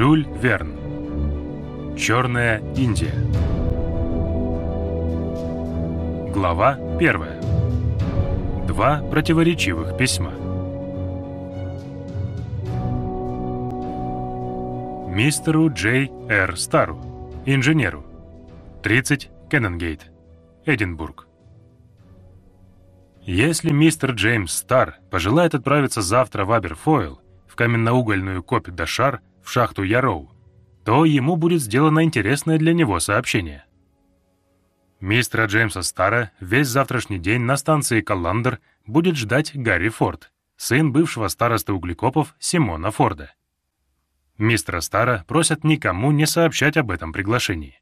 Жюль Верн. Черная Индия. Глава первая. Два противоречивых письма. Мистеру Джей Р. Стару, инженеру. 30 Кенненгейт, Эдинбург. Если мистер Джеймс Стар пожелает отправиться завтра в Аберфойл, в каменноугольную копь Дашар, в шахту Яроу, то ему будет сделано интересное для него сообщение. Мистера Джеймса Стара весь завтрашний день на станции Колландер будет ждать Гарри Форд, сын бывшего староста углекопов Симона Форда. Мистера Стара просят никому не сообщать об этом приглашении.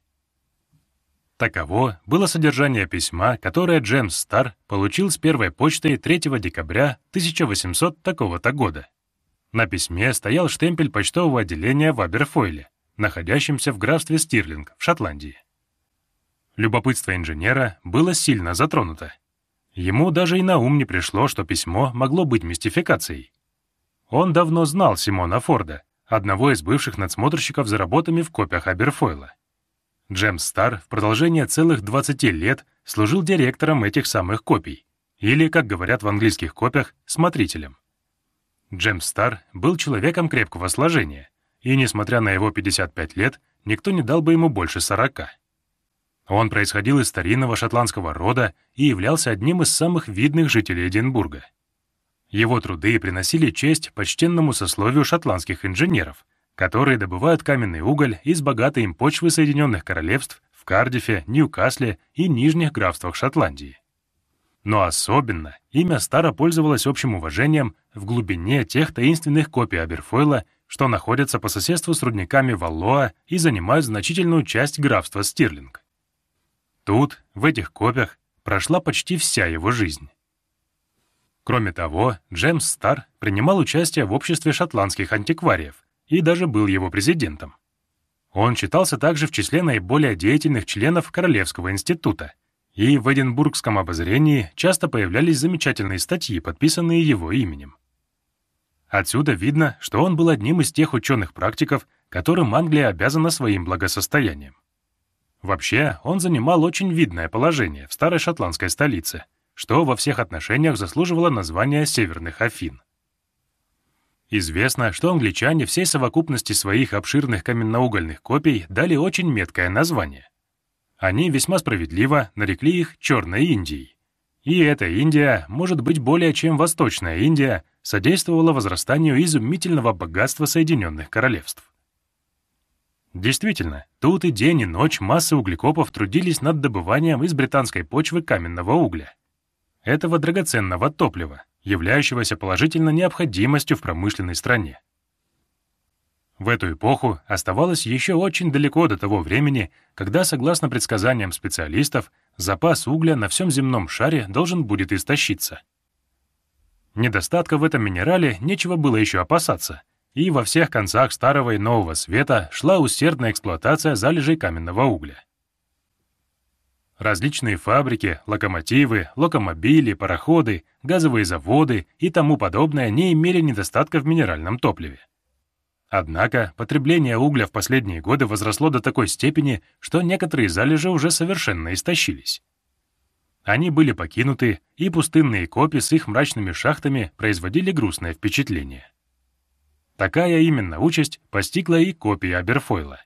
Таково было содержание письма, которое Джеймс Стар получил с первой почтой 3 декабря 1800 такого-то года. На письме стоял штемпель почтового отделения в Аберфойле, находящемся в графстве Стирлинг в Шотландии. Любопытство инженера было сильно затронуто. Ему даже и на ум не пришло, что письмо могло быть мистификацией. Он давно знал Симона Форда, одного из бывших надсмотрщиков за работами в копиях Аберфойла. Джемс Стар в продолжение целых 20 лет служил директором этих самых копий, или, как говорят в английских копиях, смотрителем. Джемс Стар был человеком крепкого сложения, и, несмотря на его 55 лет, никто не дал бы ему больше 40. Он происходил из старинного шотландского рода и являлся одним из самых видных жителей Эдинбурга. Его труды приносили честь почтенному сословию шотландских инженеров, которые добывают каменный уголь из богатой им почвы Соединенных Королевств в Кардифе, Ньюкасле и Нижних графствах Шотландии. Но особенно имя Стара пользовалось общим уважением в глубине тех таинственных копий Аберфойла, что находятся по соседству с рудниками Валлоа и занимают значительную часть графства Стирлинг. Тут, в этих копиях, прошла почти вся его жизнь. Кроме того, Джеймс Стар принимал участие в обществе шотландских антиквариев, и даже был его президентом. Он считался также в числе наиболее деятельных членов Королевского института, и в Эдинбургском обозрении часто появлялись замечательные статьи, подписанные его именем. Отсюда видно, что он был одним из тех ученых-практиков, которым Англия обязана своим благосостоянием. Вообще, он занимал очень видное положение в старой шотландской столице, что во всех отношениях заслуживало названия Северных Афин. Известно, что англичане всей совокупности своих обширных каменноугольных копий дали очень меткое название. Они весьма справедливо нарекли их «Черной Индией». И эта Индия, может быть более чем Восточная Индия, содействовала возрастанию изумительного богатства Соединенных Королевств. Действительно, тут и день, и ночь массы углекопов трудились над добыванием из британской почвы каменного угля. Этого драгоценного топлива, являющегося положительно необходимостью в промышленной стране. В эту эпоху оставалось еще очень далеко до того времени, когда, согласно предсказаниям специалистов, запас угля на всем земном шаре должен будет истощиться. Недостатка в этом минерале нечего было еще опасаться, и во всех концах Старого и Нового Света шла усердная эксплуатация залежей каменного угля. Различные фабрики, локомотивы, локомобили, пароходы, газовые заводы и тому подобное не имели недостатка в минеральном топливе. Однако потребление угля в последние годы возросло до такой степени, что некоторые залежи уже совершенно истощились. Они были покинуты, и пустынные копи с их мрачными шахтами производили грустное впечатление. Такая именно участь постигла и копии Аберфойла.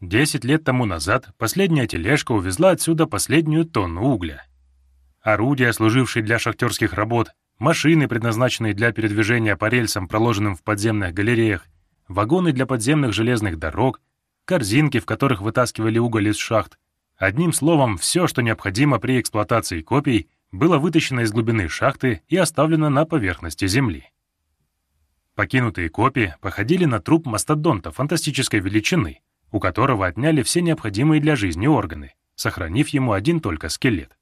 Десять лет тому назад последняя тележка увезла отсюда последнюю тонну угля. Орудия, служившие для шахтерских работ, машины, предназначенные для передвижения по рельсам, проложенным в подземных галереях, вагоны для подземных железных дорог, корзинки, в которых вытаскивали уголь из шахт. Одним словом, все, что необходимо при эксплуатации копий, было вытащено из глубины шахты и оставлено на поверхности Земли. Покинутые копии походили на труп мастодонта фантастической величины, у которого отняли все необходимые для жизни органы, сохранив ему один только скелет.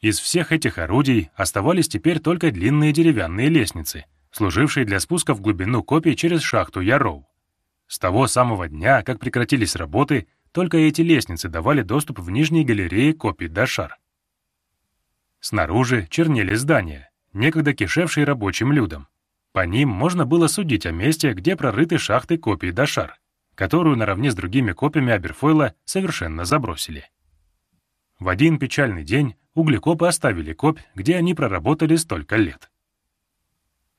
Из всех этих орудий оставались теперь только длинные деревянные лестницы, служившие для спуска в глубину копий через шахту Яроу. С того самого дня, как прекратились работы, только эти лестницы давали доступ в нижние галереи копий Дашар. Снаружи чернели здания, некогда кишевшие рабочим людом, По ним можно было судить о месте, где прорыты шахты копий Дашар, которую наравне с другими копиями Аберфойла совершенно забросили. В один печальный день углекопы оставили копь, где они проработали столько лет.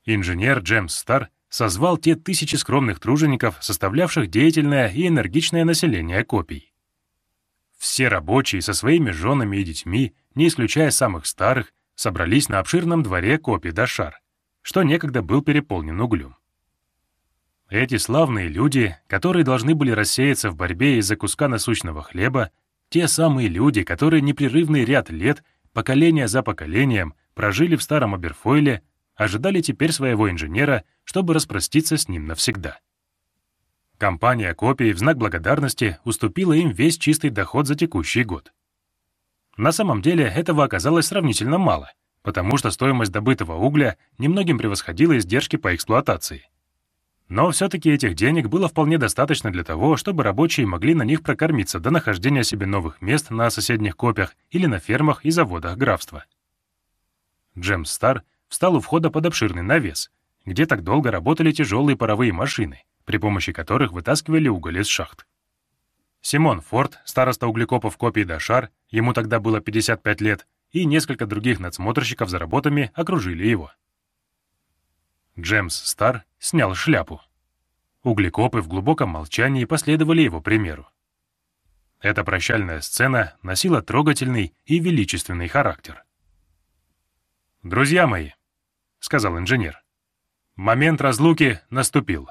Инженер Джемс Стар созвал те тысячи скромных тружеников, составлявших деятельное и энергичное население копий. Все рабочие со своими женами и детьми, не исключая самых старых, собрались на обширном дворе копий Дашар, что некогда был переполнен углем. Эти славные люди, которые должны были рассеяться в борьбе из-за куска насущного хлеба, те самые люди, которые непрерывный ряд лет, поколение за поколением, прожили в старом Аберфойле, ожидали теперь своего инженера, чтобы распроститься с ним навсегда. Компания копий в знак благодарности уступила им весь чистый доход за текущий год. На самом деле этого оказалось сравнительно мало, потому что стоимость добытого угля немногим превосходила издержки по эксплуатации. Но все-таки этих денег было вполне достаточно для того, чтобы рабочие могли на них прокормиться до нахождения себе новых мест на соседних копиях или на фермах и заводах графства. Джемс Стар встал у входа под обширный навес, где так долго работали тяжелые паровые машины, при помощи которых вытаскивали уголь из шахт. Симон Форд, староста углекопов копий Дашар, ему тогда было 55 лет, и несколько других надсмотрщиков за работами окружили его. Джемс Стар снял шляпу. Углекопы в глубоком молчании последовали его примеру. Эта прощальная сцена носила трогательный и величественный характер. «Друзья мои», — сказал инженер, — «момент разлуки наступил.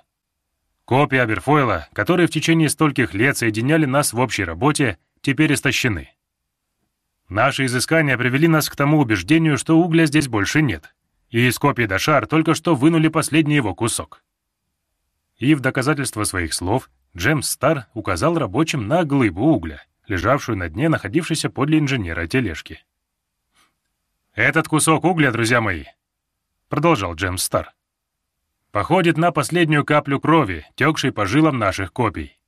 Копии Аберфойла, которые в течение стольких лет соединяли нас в общей работе, теперь истощены. Наши изыскания привели нас к тому убеждению, что угля здесь больше нет, и из копий Дашар только что вынули последний его кусок. И в доказательство своих слов Джемс Стар указал рабочим на глыбу угля, лежавшую на дне находившейся подле инженера тележки. «Этот кусок угля, друзья мои», — продолжал Джемс Стар, походит на последнюю каплю крови, текшей по жилам наших копий.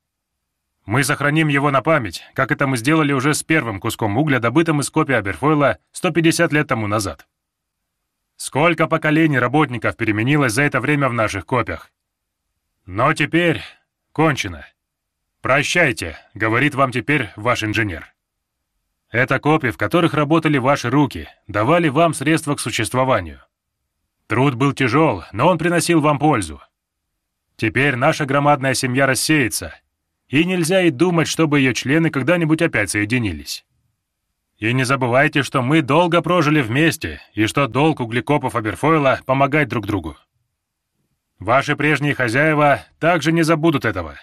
Мы сохраним его на память, как это мы сделали уже с первым куском угля, добытым из копии Аберфойла 150 лет тому назад. Сколько поколений работников переменилось за это время в наших копиях. Но теперь кончено. «Прощайте», — говорит вам теперь ваш инженер. Это копии, в которых работали ваши руки, давали вам средства к существованию. Труд был тяжел, но он приносил вам пользу. Теперь наша громадная семья рассеется, и нельзя и думать, чтобы ее члены когда-нибудь опять соединились. И не забывайте, что мы долго прожили вместе, и что долг углекопов Аберфойла — помогать друг другу. Ваши прежние хозяева также не забудут этого.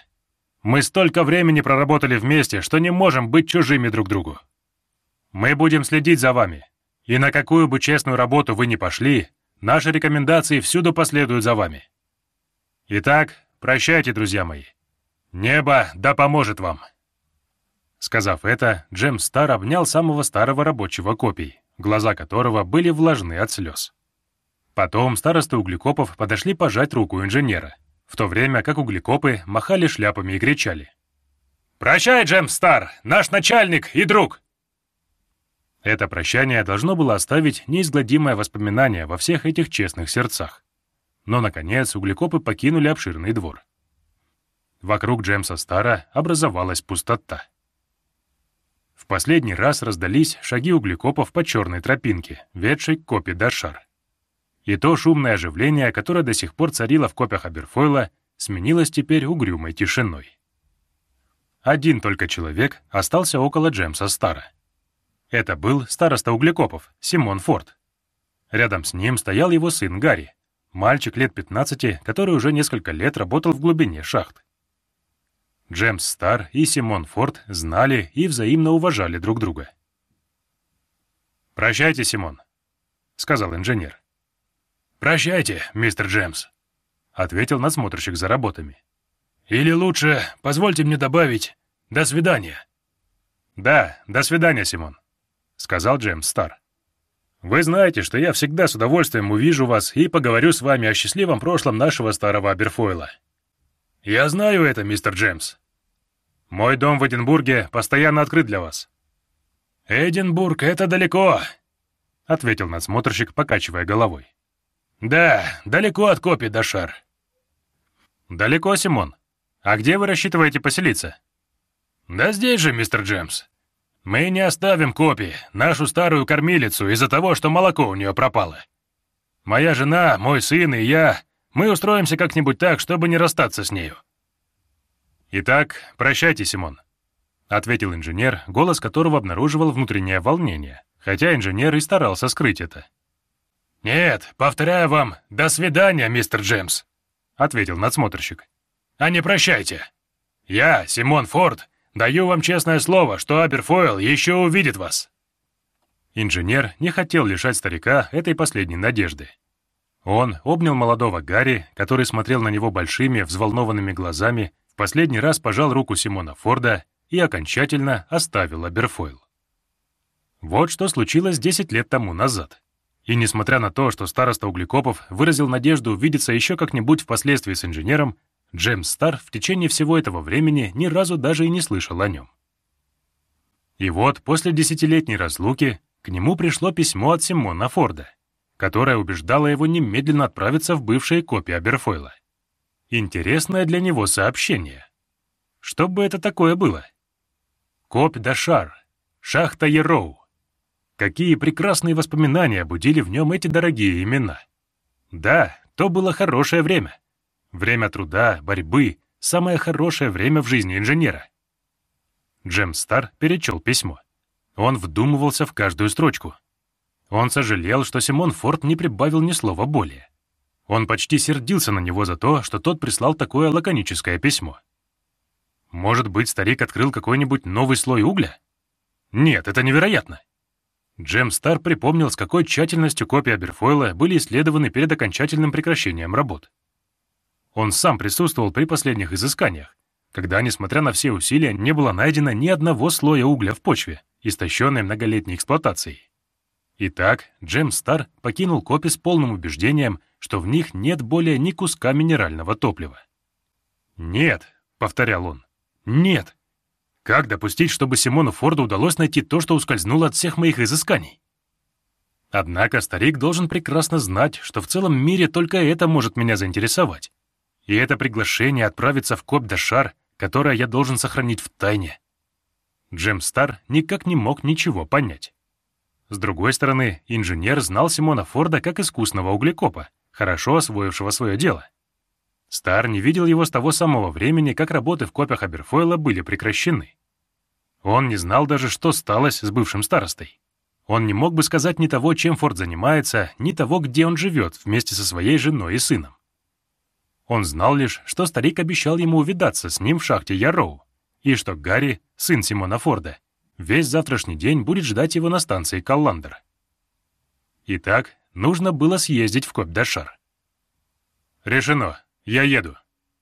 Мы столько времени проработали вместе, что не можем быть чужими друг другу. Мы будем следить за вами, и на какую бы честную работу вы ни пошли, наши рекомендации всюду последуют за вами. Итак, прощайте, друзья мои. Небо да поможет вам!» Сказав это, Джем Стар обнял самого старого рабочего копий, глаза которого были влажны от слез. Потом старосты углекопов подошли пожать руку инженера, в то время как углекопы махали шляпами и кричали. «Прощай, Джем Стар, наш начальник и друг!» Это прощание должно было оставить неизгладимое воспоминание во всех этих честных сердцах. Но, наконец, углекопы покинули обширный двор. Вокруг Джемса Стара образовалась пустота. В последний раз раздались шаги углекопов по черной тропинке, ведшей к копе Дашар. И то шумное оживление, которое до сих пор царило в копях Аберфойла, сменилось теперь угрюмой тишиной. Один только человек остался около Джемса Стара. Это был староста углекопов, Симон Форд. Рядом с ним стоял его сын Гарри, мальчик лет 15, который уже несколько лет работал в глубине шахт. Джемс Стар и Симон Форд знали и взаимно уважали друг друга. «Прощайте, Симон», — сказал инженер. «Прощайте, мистер Джемс», — ответил надсмотрщик за работами. «Или лучше, позвольте мне добавить, до свидания». «Да, до свидания, Симон», — сказал Джемс Стар. «Вы знаете, что я всегда с удовольствием увижу вас и поговорю с вами о счастливом прошлом нашего старого Аберфойла». «Я знаю это, мистер Джемс», мой дом в Эдинбурге постоянно открыт для вас». «Эдинбург — это далеко», — ответил надсмотрщик, покачивая головой. «Да, далеко от копий, Дашар». «Далеко, Симон. А где вы рассчитываете поселиться?» «Да здесь же, мистер Джемс. Мы не оставим копии, нашу старую кормилицу, из-за того, что молоко у нее пропало. Моя жена, мой сын и я, мы устроимся как-нибудь так, чтобы не расстаться с нею». «Итак, прощайте, Симон», — ответил инженер, голос которого обнаруживал внутреннее волнение, хотя инженер и старался скрыть это. «Нет, повторяю вам, до свидания, мистер Джеймс», — ответил надсмотрщик. «А не прощайте. Я, Симон Форд, даю вам честное слово, что Аберфойл еще увидит вас». Инженер не хотел лишать старика этой последней надежды. Он обнял молодого Гарри, который смотрел на него большими, взволнованными глазами, в последний раз пожал руку Симона Форда и окончательно оставил Аберфойл. Вот что случилось 10 лет тому назад. И несмотря на то, что староста Углекопов выразил надежду увидеться еще как-нибудь впоследствии с инженером, Джеймс Стар в течение всего этого времени ни разу даже и не слышал о нем. И вот после десятилетней разлуки к нему пришло письмо от Симона Форда, которое убеждало его немедленно отправиться в бывшие копии Аберфойла. Интересное для него сообщение. Что бы это такое было? Копь Дашар, шахта Ероу, Какие прекрасные воспоминания будили в нем эти дорогие имена. Да, то было хорошее время. Время труда, борьбы, самое хорошее время в жизни инженера. Джем Стар перечел письмо. Он вдумывался в каждую строчку. Он сожалел, что Симон Форд не прибавил ни слова более. Он почти сердился на него за то, что тот прислал такое лаконическое письмо. Может быть, старик открыл какой-нибудь новый слой угля? Нет, это невероятно. Джем Стар припомнил, с какой тщательностью копии Аберфойла были исследованы перед окончательным прекращением работ. Он сам присутствовал при последних изысканиях, когда, несмотря на все усилия, не было найдено ни одного слоя угля в почве, истощенной многолетней эксплуатацией. Итак, Джем Стар покинул копи с полным убеждением, что в них нет более ни куска минерального топлива. «Нет», — повторял он, — «нет, как допустить, чтобы Симону Форду удалось найти то, что ускользнуло от всех моих изысканий? Однако старик должен прекрасно знать, что в целом мире только это может меня заинтересовать. И это приглашение отправиться в Коп-де-Шар, которое я должен сохранить в тайне. Джем Стар никак не мог ничего понять. С другой стороны, инженер знал Симона Форда как искусного углекопа, хорошо освоившего свое дело. Стар не видел его с того самого времени, как работы в копиях Аберфойла были прекращены. Он не знал даже, что сталось с бывшим старостой. Он не мог бы сказать ни того, чем Форд занимается, ни того, где он живет вместе со своей женой и сыном. Он знал лишь, что старик обещал ему увидаться с ним в шахте Яроу, и что Гарри, сын Симона Форда, весь завтрашний день будет ждать его на станции Калландер. Итак, нужно было съездить в Коп-Дашар. «Решено», «Я еду»,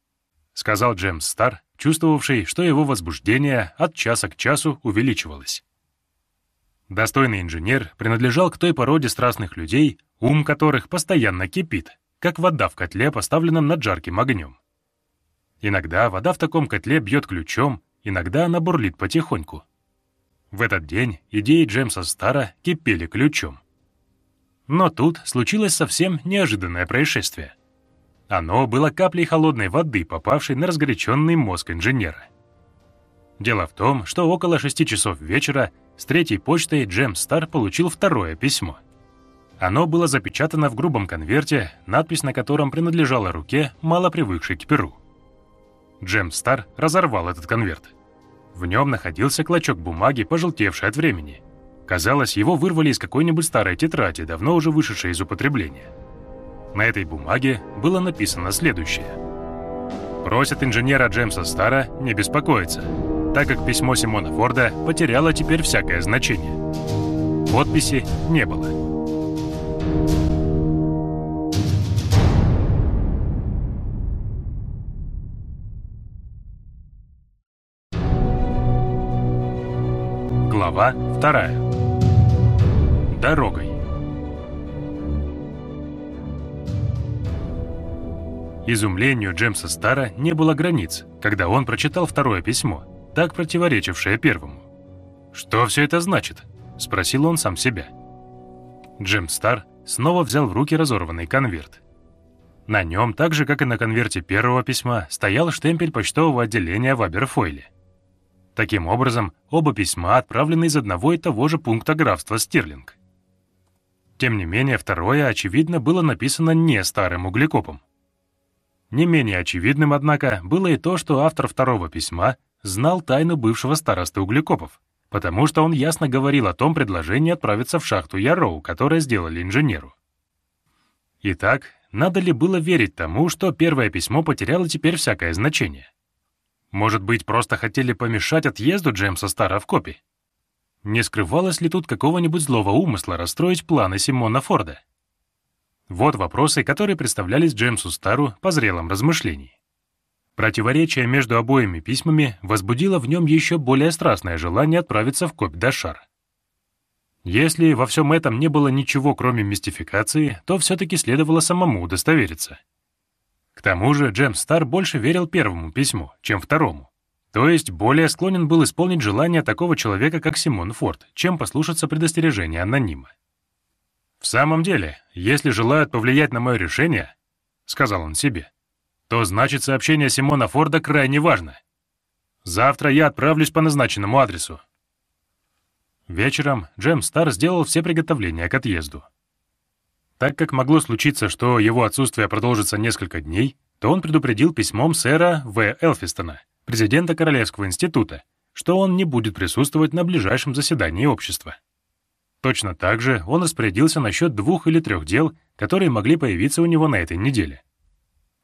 — сказал Джемс Стар, чувствовавший, что его возбуждение от часа к часу увеличивалось. Достойный инженер принадлежал к той породе страстных людей, ум которых постоянно кипит, как вода в котле, поставленном над жарким огнем. Иногда вода в таком котле бьет ключом, иногда она бурлит потихоньку. В этот день идеи Джемса Стара кипели ключом. Но тут случилось совсем неожиданное происшествие. Оно было каплей холодной воды, попавшей на разгоряченный мозг инженера. Дело в том, что около шести часов вечера с третьей почтой Джем Стар получил второе письмо. Оно было запечатано в грубом конверте, надпись на котором принадлежала руке, мало привыкшей к перу. Джем Стар разорвал этот конверт. В нем находился клочок бумаги, пожелтевший от времени. Казалось, его вырвали из какой-нибудь старой тетради, давно уже вышедшей из употребления. На этой бумаге было написано следующее. Просят инженера Джеймса Стара не беспокоиться, так как письмо Симона Форда потеряло теперь всякое значение. Подписи не было. Глава вторая. Дорогой. Изумлению Джемса Стара не было границ, когда он прочитал второе письмо, так противоречившее первому. «Что все это значит?» — спросил он сам себя. Джем Стар снова взял в руки разорванный конверт. На нем, так же, как и на конверте первого письма, стоял штемпель почтового отделения в Аберфойле. Таким образом, оба письма отправлены из одного и того же пункта графства Стирлинг. Тем не менее, второе, очевидно, было написано не старым углекопом. Не менее очевидным, однако, было и то, что автор второго письма знал тайну бывшего старосты углекопов, потому что он ясно говорил о том предложении отправиться в шахту Яроу, которое сделали инженеру. Итак, надо ли было верить тому, что первое письмо потеряло теперь всякое значение? Может быть, просто хотели помешать отъезду Джеймса Стара в копи? Не скрывалось ли тут какого-нибудь злого умысла расстроить планы Симона Форда? Вот вопросы, которые представлялись Джеймсу Стару по зрелом размышлении. Противоречие между обоими письмами возбудило в нем еще более страстное желание отправиться в Копь Дашар. Если во всем этом не было ничего, кроме мистификации, то все-таки следовало самому удостовериться. К тому же Джеймс Стар больше верил первому письму, чем второму. То есть более склонен был исполнить желание такого человека, как Симон Форд, чем послушаться предостережения анонима. «В самом деле, если желают повлиять на мое решение, — сказал он себе, — то значит сообщение Симона Форда крайне важно. Завтра я отправлюсь по назначенному адресу». Вечером Джем Стар сделал все приготовления к отъезду. Так как могло случиться, что его отсутствие продолжится несколько дней, то он предупредил письмом сэра В. Элфистона, президента Королевского института, что он не будет присутствовать на ближайшем заседании общества. Точно так же он распорядился насчет двух или трех дел, которые могли появиться у него на этой неделе.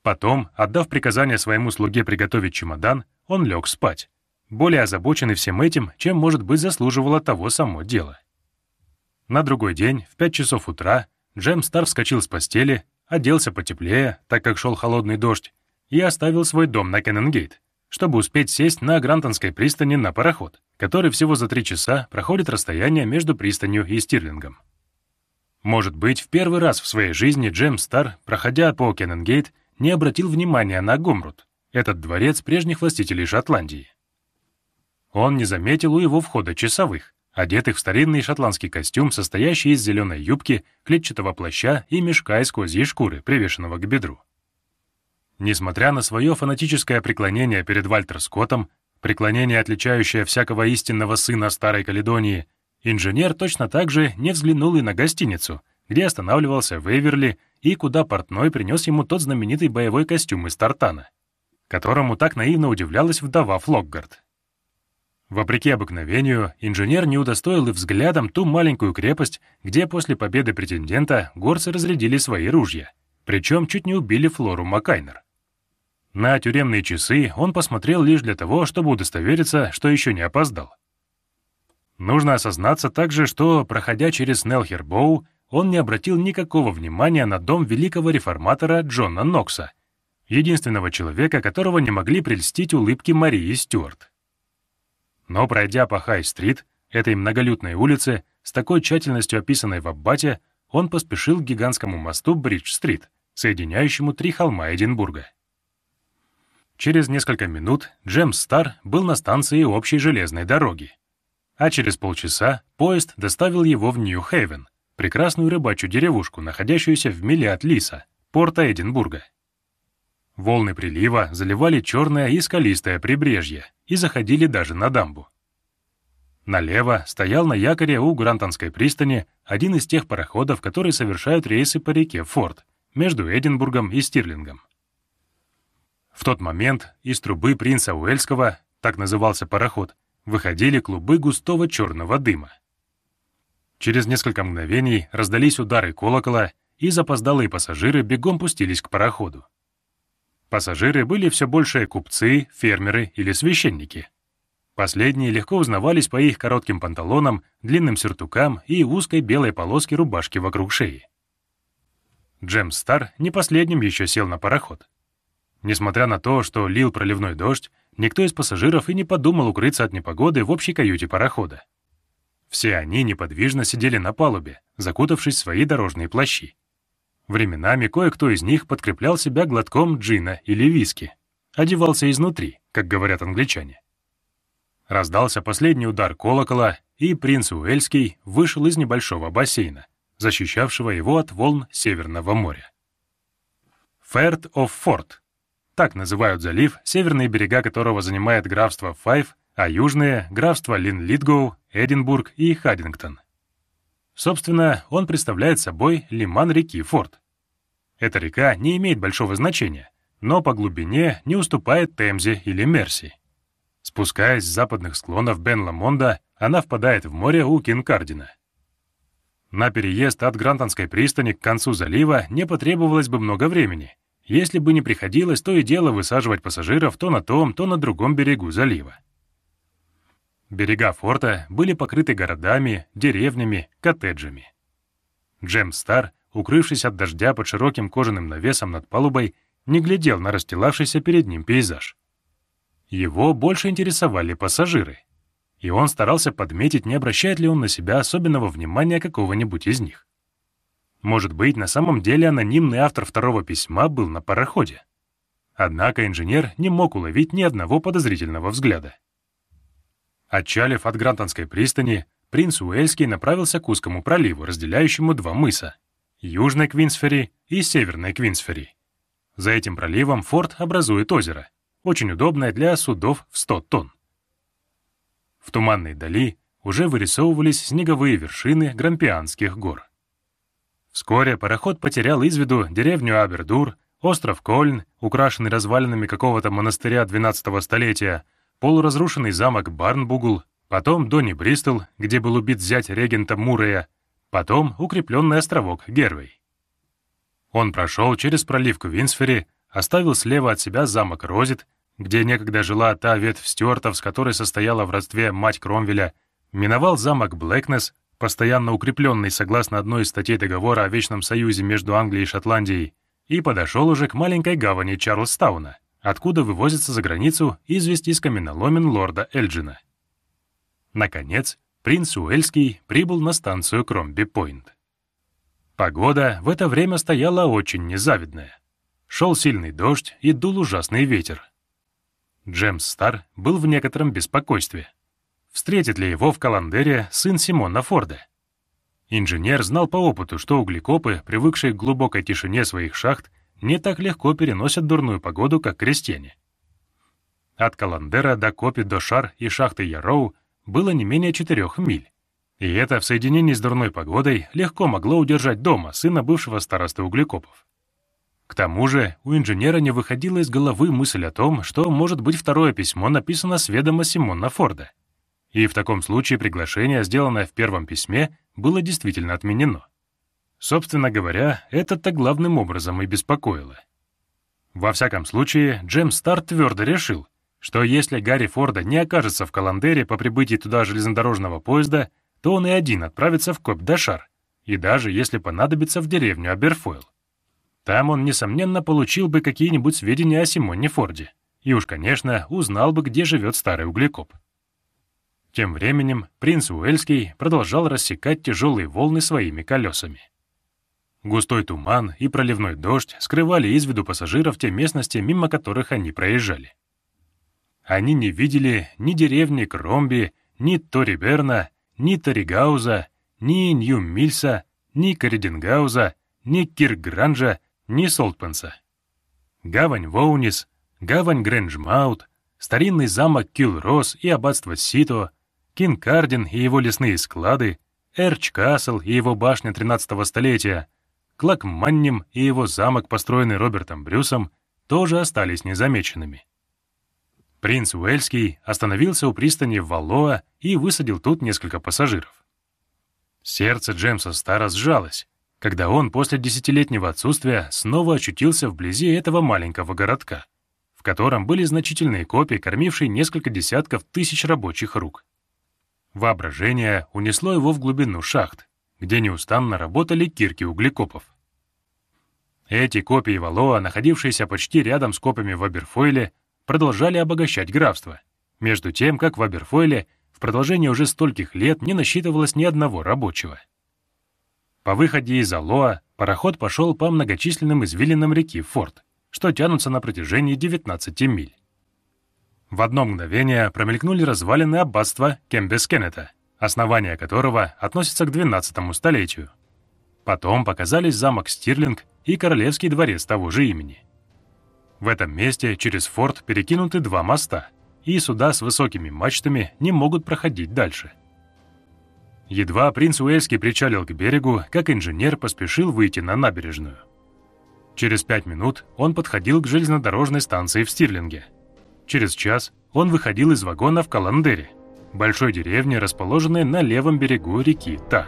Потом, отдав приказание своему слуге приготовить чемодан, он лег спать, более озабоченный всем этим, чем, может быть, заслуживало того само дело. На другой день, в пять часов утра, Джем Стар вскочил с постели, оделся потеплее, так как шел холодный дождь, и оставил свой дом на Кенненгейт, чтобы успеть сесть на Грантонской пристани на пароход, который всего за три часа проходит расстояние между пристанью и Стирлингом. Может быть, в первый раз в своей жизни Джем Стар, проходя по Кенненгейт, не обратил внимания на Гомрут, этот дворец прежних властителей Шотландии. Он не заметил у его входа часовых, одетых в старинный шотландский костюм, состоящий из зеленой юбки, клетчатого плаща и мешка из козьей шкуры, привешенного к бедру. Несмотря на свое фанатическое преклонение перед Вальтер Скоттом, преклонение, отличающее всякого истинного сына Старой Каледонии, инженер точно так же не взглянул и на гостиницу, где останавливался в Эверли и куда портной принес ему тот знаменитый боевой костюм из тартана, которому так наивно удивлялась вдова Флокгард. Вопреки обыкновению, инженер не удостоил и взглядом ту маленькую крепость, где после победы претендента горцы разрядили свои ружья, причем чуть не убили Флору Макайнер. На тюремные часы он посмотрел лишь для того, чтобы удостовериться, что еще не опоздал. Нужно осознаться также, что, проходя через Нелхербоу, он не обратил никакого внимания на дом великого реформатора Джона Нокса, единственного человека, которого не могли прельстить улыбки Марии Стюарт. Но пройдя по Хай-стрит, этой многолюдной улице, с такой тщательностью описанной в Аббате, он поспешил к гигантскому мосту Бридж-стрит, соединяющему три холма Эдинбурга. Через несколько минут Джемс Стар был на станции общей железной дороги, а через полчаса поезд доставил его в Нью-Хейвен, прекрасную рыбачью деревушку, находящуюся в миле от Лиса, порта Эдинбурга. Волны прилива заливали черное и скалистое прибрежье и заходили даже на дамбу. Налево стоял на якоре у Грантонской пристани один из тех пароходов, которые совершают рейсы по реке Форд между Эдинбургом и Стирлингом. В тот момент из трубы принца Уэльского, так назывался пароход, выходили клубы густого черного дыма. Через несколько мгновений раздались удары колокола, и запоздалые пассажиры бегом пустились к пароходу. Пассажиры были все больше купцы, фермеры или священники. Последние легко узнавались по их коротким панталонам, длинным сюртукам и узкой белой полоске рубашки вокруг шеи. Джемс Стар не последним еще сел на пароход. Несмотря на то, что лил проливной дождь, никто из пассажиров и не подумал укрыться от непогоды в общей каюте парохода. Все они неподвижно сидели на палубе, закутавшись в свои дорожные плащи. Временами кое-кто из них подкреплял себя глотком джина или виски. Одевался изнутри, как говорят англичане. Раздался последний удар колокола, и принц Уэльский вышел из небольшого бассейна, защищавшего его от волн Северного моря. Ферт оф Форт — так называют залив, северные берега которого занимает графство Файв, а южные — графства Лин-Литгоу, Эдинбург и Хаддингтон. Собственно, он представляет собой лиман реки Форт. Эта река не имеет большого значения, но по глубине не уступает Темзе или Мерси. Спускаясь с западных склонов Бен-Ламонда, она впадает в море у Кинкардина. На переезд от Грантонской пристани к концу залива не потребовалось бы много времени, если бы не приходилось то и дело высаживать пассажиров то на том, то на другом берегу залива. Берега форта были покрыты городами, деревнями, коттеджами. Джем Стар, укрывшись от дождя под широким кожаным навесом над палубой, не глядел на расстилавшийся перед ним пейзаж. Его больше интересовали пассажиры, и он старался подметить, не обращает ли он на себя особенного внимания какого-нибудь из них. Может быть, на самом деле анонимный автор второго письма был на пароходе. Однако инженер не мог уловить ни одного подозрительного взгляда. Отчалив от Грантонской пристани, принц Уэльский направился к узкому проливу, разделяющему два мыса — Южной Квинсфери и Северной Квинсфери. За этим проливом форт образует озеро, очень удобное для судов в 100 тонн. В туманной дали уже вырисовывались снеговые вершины Грампианских гор. Вскоре пароход потерял из виду деревню Абердур, остров Кольн, украшенный развалинами какого-то монастыря XII столетия, полуразрушенный замок Барнбугл, потом Донни Бристол, где был убит зять регента Мурея, потом укрепленный островок Гервей. Он прошел через пролив Квинсфери, оставил слева от себя замок Розит, где некогда жила та ветвь Стюартов, с которой состояла в родстве мать Кромвеля, миновал замок Блэкнес, постоянно укрепленный согласно одной из статей договора о Вечном Союзе между Англией и Шотландией, и подошел уже к маленькой гавани Чарльстауна, откуда вывозится за границу известь из каменоломен лорда Элджина. Наконец, принц Уэльский прибыл на станцию Кромби-Пойнт. Погода в это время стояла очень незавидная. Шел сильный дождь и дул ужасный ветер. Джемс Стар был в некотором беспокойстве. Встретит ли его в Каландере сын Симона Форда? Инженер знал по опыту, что углекопы, привыкшие к глубокой тишине своих шахт, не так легко переносят дурную погоду, как крестьяне. От Каландера до Копи до Шар и шахты Яроу было не менее четырех миль. И это в соединении с дурной погодой легко могло удержать дома сына бывшего старосты углекопов. К тому же у инженера не выходила из головы мысль о том, что, может быть, второе письмо написано с ведома Симона Форда. И в таком случае приглашение, сделанное в первом письме, было действительно отменено. Собственно говоря, это-то главным образом и беспокоило. Во всяком случае, Джем Стар твердо решил, что если Гарри Форда не окажется в Каландере по прибытии туда железнодорожного поезда, то он и один отправится в Коп-Дашар, и даже если понадобится в деревню Аберфойл. Там он, несомненно, получил бы какие-нибудь сведения о Симоне Форде, и уж, конечно, узнал бы, где живет старый углекоп. Тем временем принц Уэльский продолжал рассекать тяжелые волны своими колесами. Густой туман и проливной дождь скрывали из виду пассажиров те местности, мимо которых они проезжали. Они не видели ни деревни Кромби, ни Ториберна, ни Торигауза, ни Нью-Мильса, ни Коридингауза, ни Киргранжа, ни Солтпенса. Гавань Воунис, гавань Грэнджмаут, старинный замок Килрос и аббатство Сито, Кинкардин и его лесные склады, Эрч-Касл и его башня 13 столетия, Клакманним и его замок, построенный Робертом Брюсом, тоже остались незамеченными. Принц Уэльский остановился у пристани в Валлоа и высадил тут несколько пассажиров. Сердце Джеймса Стара сжалось, когда он после десятилетнего отсутствия снова очутился вблизи этого маленького городка, в котором были значительные копии, кормившие несколько десятков тысяч рабочих рук. Воображение унесло его в глубину шахт, где неустанно работали кирки углекопов. Эти копии Валоа, находившиеся почти рядом с копами в Аберфойле, продолжали обогащать графство, между тем, как в Аберфойле в продолжении уже стольких лет не насчитывалось ни одного рабочего. По выходе из Алоа пароход пошел по многочисленным извилинам реки Форт, что тянутся на протяжении 19 миль. В одно мгновение промелькнули развалины аббатства Кембескенета, основание которого относится к XII столетию. Потом показались замок Стирлинг и королевский дворец того же имени. В этом месте через форт перекинуты два моста, и суда с высокими мачтами не могут проходить дальше. Едва принц Уэльский причалил к берегу, как инженер поспешил выйти на набережную. Через пять минут он подходил к железнодорожной станции в Стирлинге. Через час он выходил из вагона в Каландере, большой деревне, расположенной на левом берегу реки Та.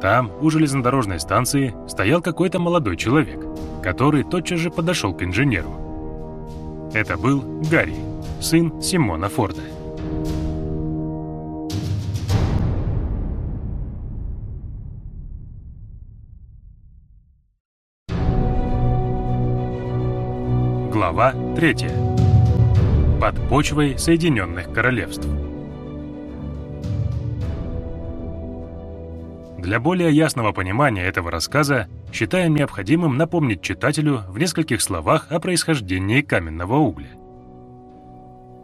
Там, у железнодорожной станции, стоял какой-то молодой человек, который тотчас же подошел к инженеру. Это был Гарри, сын Симона Форда. Глава 3. Под почвой Соединенных Королевств. Для более ясного понимания этого рассказа считаем необходимым напомнить читателю в нескольких словах о происхождении каменного угля.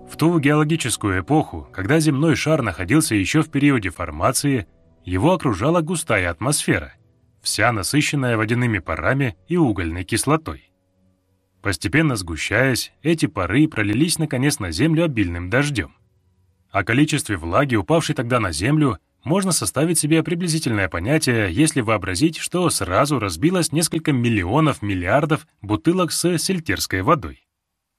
В ту геологическую эпоху, когда земной шар находился еще в периоде формации, его окружала густая атмосфера, вся насыщенная водяными парами и угольной кислотой. Постепенно сгущаясь, эти пары пролились наконец на землю обильным дождем. О количестве влаги, упавшей тогда на землю, можно составить себе приблизительное понятие, если вообразить, что сразу разбилось несколько миллионов миллиардов бутылок с сельтерской водой.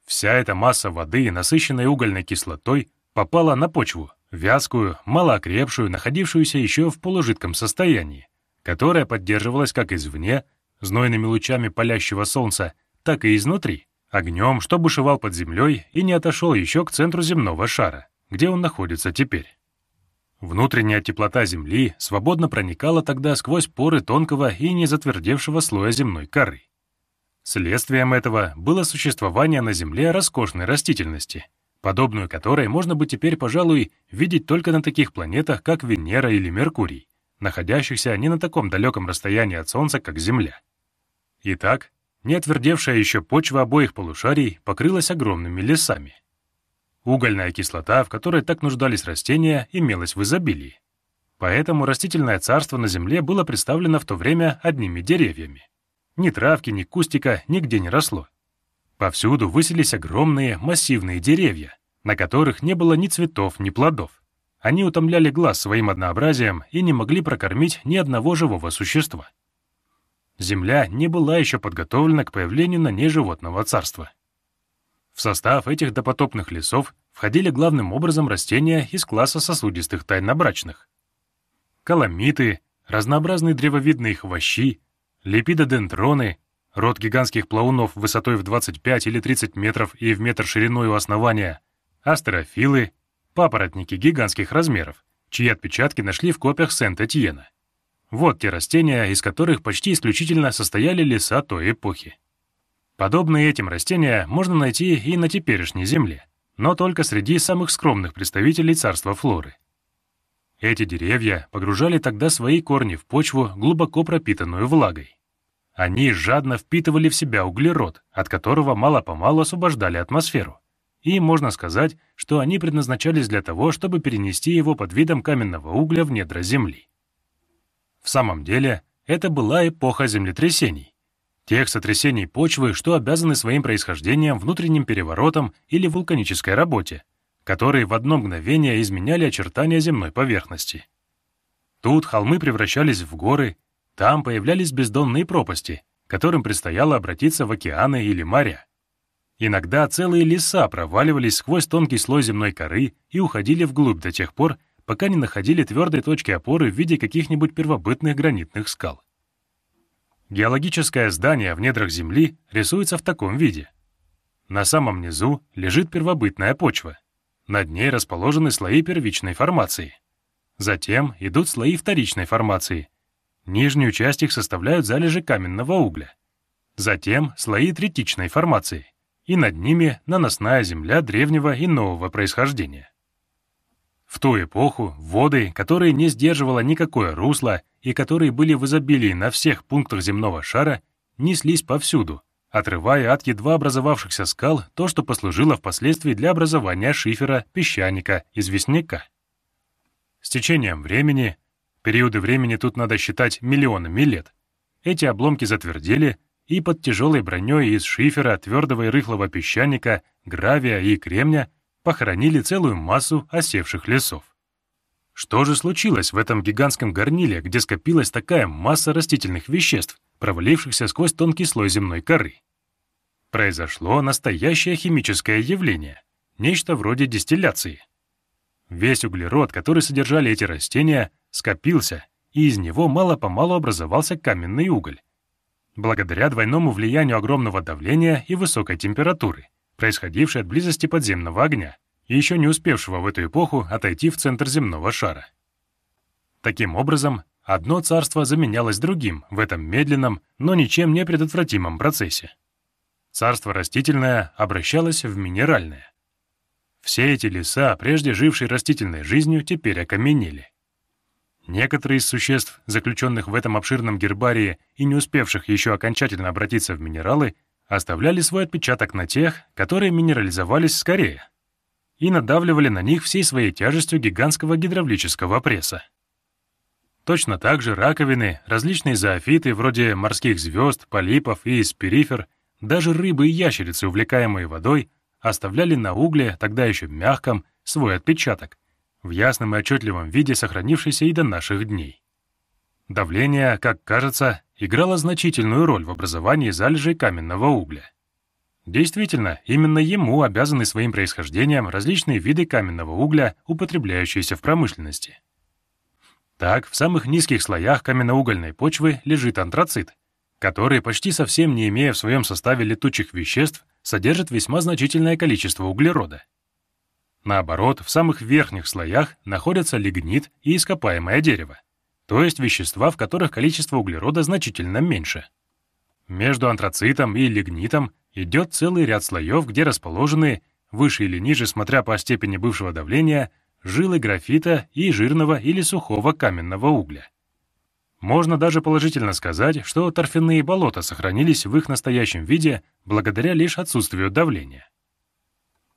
Вся эта масса воды, насыщенной угольной кислотой, попала на почву, вязкую, малоокрепшую, находившуюся еще в полужидком состоянии, которая поддерживалась как извне, знойными лучами палящего солнца, так и изнутри, огнем, что бушевал под землей и не отошел еще к центру земного шара, где он находится теперь. Внутренняя теплота Земли свободно проникала тогда сквозь поры тонкого и незатвердевшего слоя земной коры. Следствием этого было существование на Земле роскошной растительности, подобную которой можно бы теперь, пожалуй, видеть только на таких планетах, как Венера или Меркурий, находящихся не на таком далеком расстоянии от Солнца, как Земля. Итак, неотвердевшая еще почва обоих полушарий покрылась огромными лесами — Угольная кислота, в которой так нуждались растения, имелась в изобилии. Поэтому растительное царство на Земле было представлено в то время одними деревьями. Ни травки, ни кустика нигде не росло. Повсюду высились огромные массивные деревья, на которых не было ни цветов, ни плодов. Они утомляли глаз своим однообразием и не могли прокормить ни одного живого существа. Земля не была еще подготовлена к появлению на ней животного царства. В состав этих допотопных лесов входили главным образом растения из класса сосудистых тайнобрачных. Каламиты, разнообразные древовидные хвощи, лепидодендроны, род гигантских плавунов высотой в 25 или 30 метров и в метр шириной у основания, астерофилы, папоротники гигантских размеров, чьи отпечатки нашли в копиях Сент-Этьена. Вот те растения, из которых почти исключительно состояли леса той эпохи. Подобные этим растения можно найти и на теперешней Земле, но только среди самых скромных представителей царства флоры. Эти деревья погружали тогда свои корни в почву, глубоко пропитанную влагой. Они жадно впитывали в себя углерод, от которого мало-помалу освобождали атмосферу. И можно сказать, что они предназначались для того, чтобы перенести его под видом каменного угля в недра Земли. В самом деле, это была эпоха землетрясений, Тех сотрясений почвы, что обязаны своим происхождением внутренним переворотом или вулканической работе, которые в одно мгновение изменяли очертания земной поверхности. Тут холмы превращались в горы, там появлялись бездонные пропасти, которым предстояло обратиться в океаны или моря. Иногда целые леса проваливались сквозь тонкий слой земной коры и уходили вглубь до тех пор, пока не находили твердой точки опоры в виде каких-нибудь первобытных гранитных скал. Геологическое здание в недрах Земли рисуется в таком виде. На самом низу лежит первобытная почва. Над ней расположены слои первичной формации. Затем идут слои вторичной формации. Нижнюю часть их составляют залежи каменного угля. Затем слои третичной формации. И над ними наносная земля древнего и нового происхождения. В ту эпоху воды, которые не сдерживало никакое русло и которые были в изобилии на всех пунктах земного шара, неслись повсюду, отрывая от едва образовавшихся скал то, что послужило впоследствии для образования шифера, песчаника, известняка. С течением времени Периоды времени тут надо считать миллионами лет. Эти обломки затвердели, и под тяжелой броней из шифера, твердого и рыхлого песчаника, гравия и кремня похоронили целую массу осевших лесов. Что же случилось в этом гигантском горниле, где скопилась такая масса растительных веществ, провалившихся сквозь тонкий слой земной коры? Произошло настоящее химическое явление, нечто вроде дистилляции. Весь углерод, который содержали эти растения, скопился, и из него мало-помалу образовался каменный уголь. Благодаря двойному влиянию огромного давления и высокой температуры, происходившей от близости подземного огня, еще не успевшего в эту эпоху отойти в центр земного шара. Таким образом, одно царство заменялось другим в этом медленном, но ничем не предотвратимом процессе. Царство растительное обращалось в минеральное. Все эти леса, прежде жившие растительной жизнью, теперь окаменели. Некоторые из существ, заключенных в этом обширном гербарии и не успевших еще окончательно обратиться в минералы, оставляли свой отпечаток на тех, которые минерализовались скорее — и надавливали на них всей своей тяжестью гигантского гидравлического пресса. Точно так же раковины, различные зоофиты вроде морских звезд, полипов и спирифер, даже рыбы и ящерицы, увлекаемые водой, оставляли на угле, тогда еще мягком, свой отпечаток, в ясном и отчетливом виде сохранившийся и до наших дней. Давление, как кажется, играло значительную роль в образовании залежей каменного угля. Действительно, именно ему обязаны своим происхождением различные виды каменного угля, употребляющиеся в промышленности. Так, в самых низких слоях каменноугольной почвы лежит антрацит, который, почти совсем не имея в своем составе летучих веществ, содержит весьма значительное количество углерода. Наоборот, в самых верхних слоях находятся лигнит и ископаемое дерево, то есть вещества, в которых количество углерода значительно меньше. Между антрацитом и лигнитом идет целый ряд слоев, где расположены, выше или ниже, смотря по степени бывшего давления, жилы графита и жирного или сухого каменного угля. Можно даже положительно сказать, что торфяные болота сохранились в их настоящем виде благодаря лишь отсутствию давления.